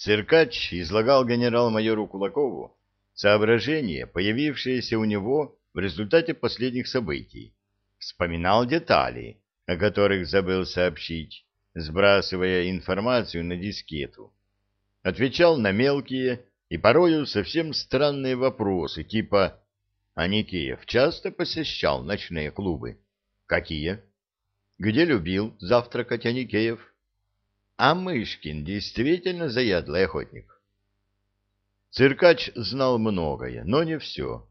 Циркач излагал генерал-майору Кулакову соображения, появившиеся у него в результате последних событий. Вспоминал детали, о которых забыл сообщить, сбрасывая информацию на дискету. Отвечал на мелкие и порою совсем странные вопросы, типа «А Никеев часто посещал ночные клубы?» «Какие?» «Где любил завтракать Аникеев?» А Мышкин действительно заядлый охотник. Циркач знал многое, но не все.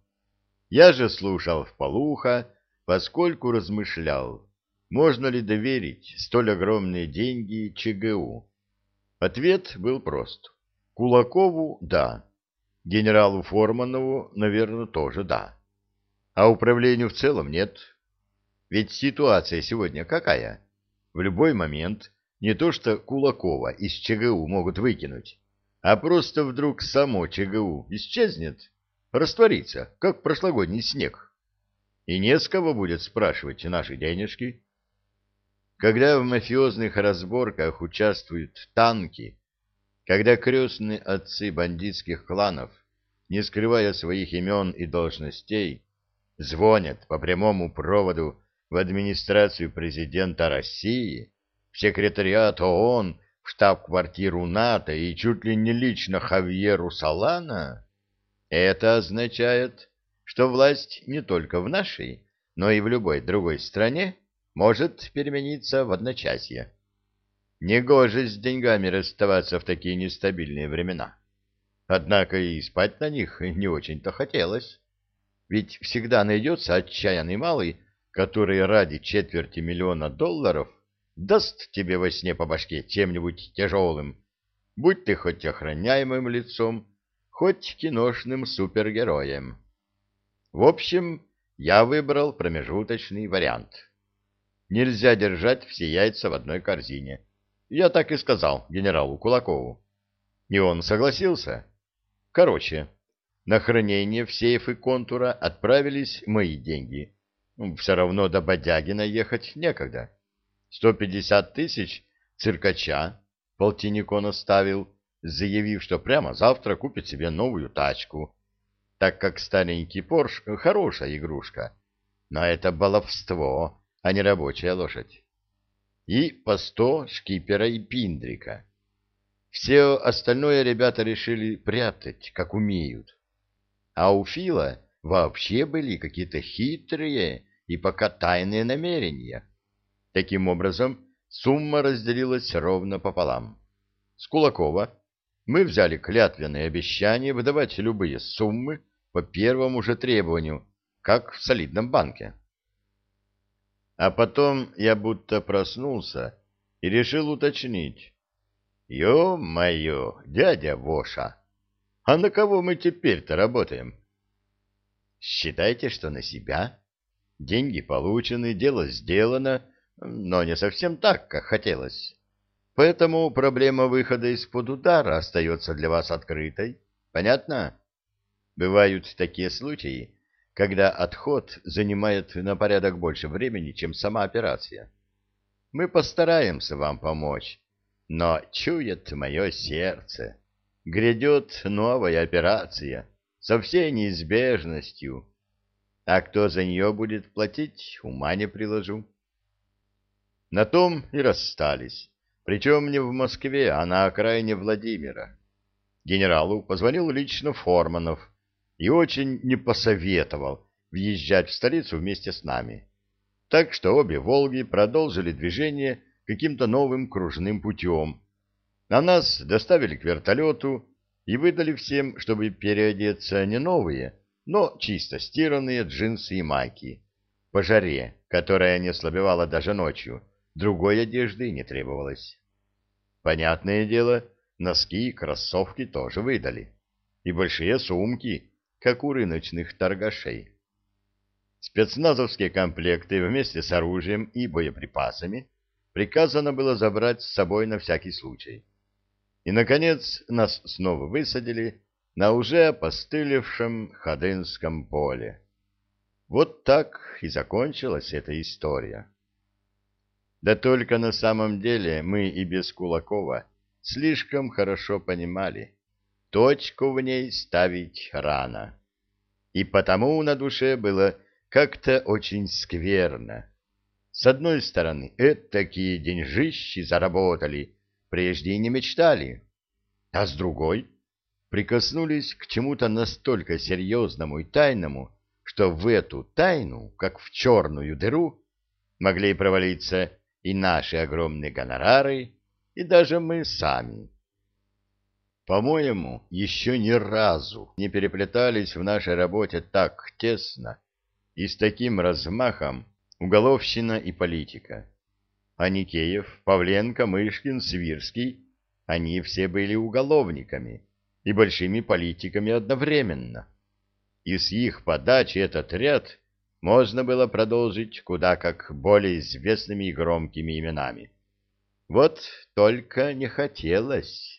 Я же слушал вполуха, поскольку размышлял, можно ли доверить столь огромные деньги ЧГУ. Ответ был прост. Кулакову – да. Генералу Форманову, наверное, тоже да. А управлению в целом нет. Ведь ситуация сегодня какая? В любой момент не то что Кулакова из ЧГУ могут выкинуть, а просто вдруг само ЧГУ исчезнет, растворится, как прошлогодний снег. И не с кого будет спрашивать наши денежки. Когда в мафиозных разборках участвуют танки, когда крестные отцы бандитских кланов, не скрывая своих имен и должностей, звонят по прямому проводу в администрацию президента России, в секретариат ООН, в штаб-квартиру НАТО и чуть ли не лично Хавьеру Салана, это означает, что власть не только в нашей, но и в любой другой стране может перемениться в одночасье. Негоже с деньгами расставаться в такие нестабильные времена. Однако и спать на них не очень-то хотелось. Ведь всегда найдется отчаянный малый, который ради четверти миллиона долларов даст тебе во сне по башке чем-нибудь тяжелым, будь ты хоть охраняемым лицом, хоть киношным супергероем. В общем, я выбрал промежуточный вариант. Нельзя держать все яйца в одной корзине. Я так и сказал генералу Кулакову. И он согласился. Короче, на хранение в сейфы контура отправились мои деньги. Все равно до Бодягина ехать некогда. Сто пятьдесят тысяч циркача полтинник он оставил, заявив, что прямо завтра купит себе новую тачку, так как старенький Порш — хорошая игрушка, но это баловство, а не рабочая лошадь. И по сто шкипера и пиндрика. Все остальное ребята решили прятать, как умеют. А у Фила вообще были какие-то хитрые и пока тайные намерения. Таким образом, сумма разделилась ровно пополам. С Кулакова мы взяли клятвенное обещание выдавать любые суммы по первому же требованию, как в солидном банке. А потом я будто проснулся и решил уточнить. «Ё-моё, дядя Воша, а на кого мы теперь-то работаем?» «Считайте, что на себя. Деньги получены, дело сделано» но не совсем так, как хотелось. Поэтому проблема выхода из-под удара остается для вас открытой. Понятно? Бывают такие случаи, когда отход занимает на порядок больше времени, чем сама операция. Мы постараемся вам помочь, но чует мое сердце. Грядет новая операция со всей неизбежностью. А кто за нее будет платить, ума не приложу. На том и расстались, причем не в Москве, а на окраине Владимира. Генералу позвонил лично Форманов и очень не посоветовал въезжать в столицу вместе с нами. Так что обе «Волги» продолжили движение каким-то новым кружным путем, а нас доставили к вертолету и выдали всем, чтобы переодеться не новые, но чисто стиранные джинсы и майки, по жаре, которая не ослабевала даже ночью, Другой одежды не требовалось. Понятное дело, носки и кроссовки тоже выдали. И большие сумки, как у рыночных торгашей. Спецназовские комплекты вместе с оружием и боеприпасами приказано было забрать с собой на всякий случай. И, наконец, нас снова высадили на уже опостылевшем Ходынском поле. Вот так и закончилась эта история. Да только на самом деле мы и без Кулакова слишком хорошо понимали, точку в ней ставить рано. И потому на душе было как-то очень скверно. С одной стороны, такие деньжищи заработали, прежде и не мечтали, а с другой прикоснулись к чему-то настолько серьезному и тайному, что в эту тайну, как в черную дыру, могли провалиться и наши огромные гонорары, и даже мы сами. По-моему, еще ни разу не переплетались в нашей работе так тесно и с таким размахом уголовщина и политика. Аникеев, Павленко, Мышкин, Свирский — они все были уголовниками и большими политиками одновременно. И с их подачи этот ряд можно было продолжить куда как более известными и громкими именами. Вот только не хотелось.